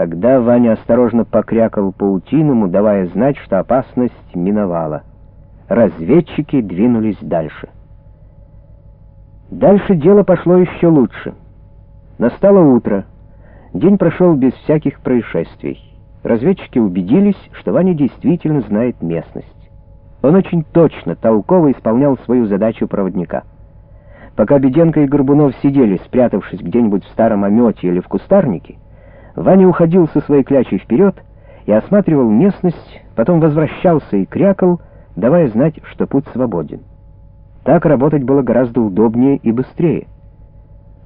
Тогда Ваня осторожно покрякал паутиному, давая знать, что опасность миновала. Разведчики двинулись дальше. Дальше дело пошло еще лучше. Настало утро. День прошел без всяких происшествий. Разведчики убедились, что Ваня действительно знает местность. Он очень точно, толково исполнял свою задачу проводника. Пока Беденко и Горбунов сидели, спрятавшись где-нибудь в старом омете или в кустарнике, Ваня уходил со своей клячей вперед и осматривал местность, потом возвращался и крякал, давая знать, что путь свободен. Так работать было гораздо удобнее и быстрее.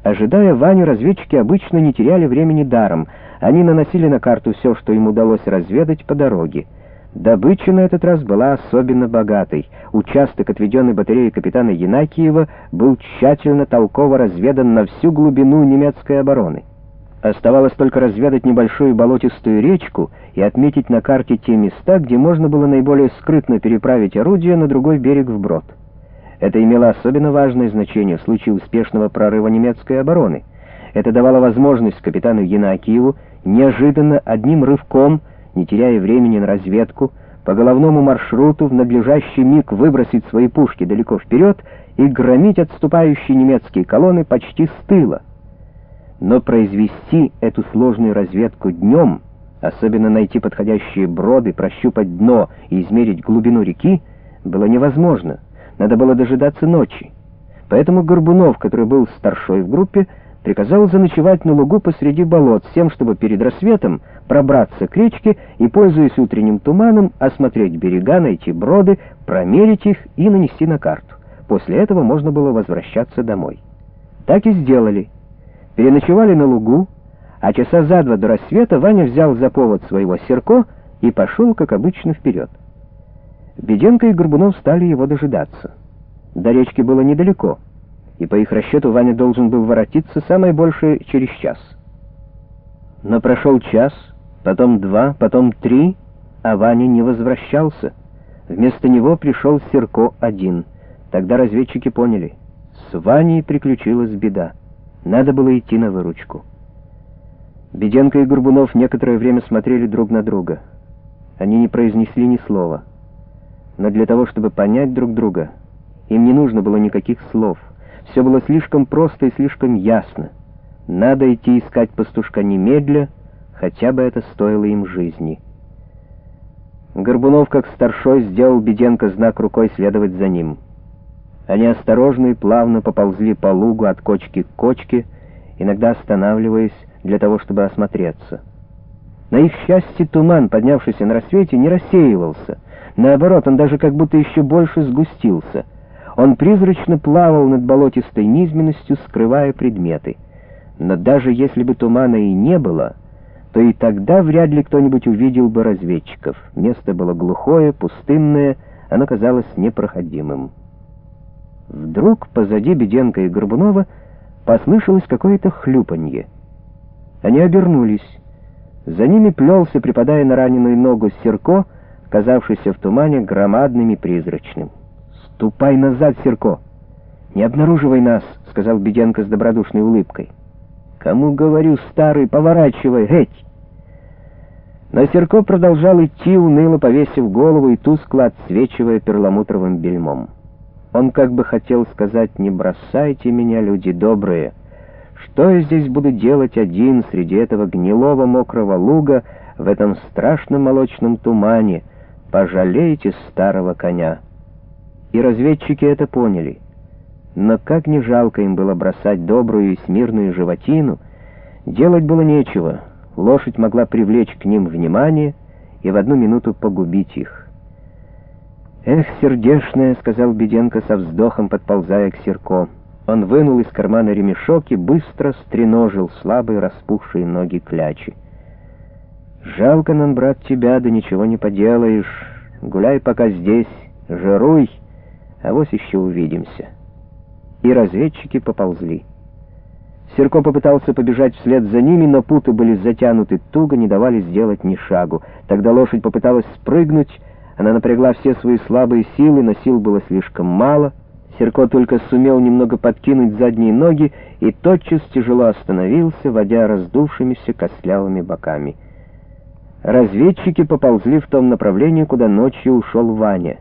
Ожидая Ваню, разведчики обычно не теряли времени даром. Они наносили на карту все, что им удалось разведать по дороге. Добыча на этот раз была особенно богатой. Участок, отведенный батареей капитана Янакиева, был тщательно толково разведан на всю глубину немецкой обороны. Оставалось только разведать небольшую болотистую речку и отметить на карте те места, где можно было наиболее скрытно переправить орудие на другой берег вброд. Это имело особенно важное значение в случае успешного прорыва немецкой обороны. Это давало возможность капитану Янакиеву неожиданно одним рывком, не теряя времени на разведку, по головному маршруту в надлежащий миг выбросить свои пушки далеко вперед и громить отступающие немецкие колонны почти с тыла. Но произвести эту сложную разведку днем, особенно найти подходящие броды, прощупать дно и измерить глубину реки, было невозможно — надо было дожидаться ночи. Поэтому Горбунов, который был старшой в группе, приказал заночевать на лугу посреди болот, с тем, чтобы перед рассветом пробраться к речке и, пользуясь утренним туманом, осмотреть берега, найти броды, промерить их и нанести на карту. После этого можно было возвращаться домой. Так и сделали. Переночевали на лугу, а часа за два до рассвета Ваня взял за повод своего серко и пошел, как обычно, вперед. Беденко и Горбунов стали его дожидаться. До речки было недалеко, и по их расчету Ваня должен был воротиться самое большее через час. Но прошел час, потом два, потом три, а Ваня не возвращался. Вместо него пришел Серко один. Тогда разведчики поняли, с Ваней приключилась беда. Надо было идти на выручку. Беденко и Горбунов некоторое время смотрели друг на друга. Они не произнесли ни слова — но для того, чтобы понять друг друга, им не нужно было никаких слов. Все было слишком просто и слишком ясно. Надо идти искать пастушка немедля, хотя бы это стоило им жизни. Горбунов, как старшой, сделал Беденко знак рукой следовать за ним. Они осторожно и плавно поползли по лугу от кочки к кочке, иногда останавливаясь для того, чтобы осмотреться. На их счастье туман, поднявшийся на рассвете, не рассеивался — Наоборот, он даже как будто еще больше сгустился. Он призрачно плавал над болотистой низменностью, скрывая предметы. Но даже если бы тумана и не было, то и тогда вряд ли кто-нибудь увидел бы разведчиков. Место было глухое, пустынное, оно казалось непроходимым. Вдруг позади Беденко и Горбунова послышалось какое-то хлюпанье. Они обернулись. За ними плелся, припадая на раненую ногу, Серко, казавшийся в тумане громадным и призрачным. «Ступай назад, Серко! Не обнаруживай нас!» — сказал Беденко с добродушной улыбкой. «Кому говорю, старый, поворачивай, геть!» Но Серко продолжал идти, уныло повесив голову и тускло отсвечивая перламутровым бельмом. Он как бы хотел сказать «Не бросайте меня, люди добрые!» Что я здесь буду делать один среди этого гнилого мокрого луга в этом страшном молочном тумане — пожалейте старого коня. И разведчики это поняли. Но как не жалко им было бросать добрую и смирную животину, делать было нечего. Лошадь могла привлечь к ним внимание и в одну минуту погубить их. «Эх, сердешная», — сказал Беденко со вздохом, подползая к Серко. Он вынул из кармана ремешок и быстро стреножил слабые распухшие ноги клячи. Жалко нам, брат, тебя, да ничего не поделаешь. Гуляй пока здесь, жируй, а вот еще увидимся. И разведчики поползли. Серко попытался побежать вслед за ними, но путы были затянуты туго, не давали сделать ни шагу. Тогда лошадь попыталась спрыгнуть, она напрягла все свои слабые силы, но сил было слишком мало. Серко только сумел немного подкинуть задние ноги и тотчас тяжело остановился, водя раздувшимися костлявыми боками. Разведчики поползли в том направлении, куда ночью ушел Ваня.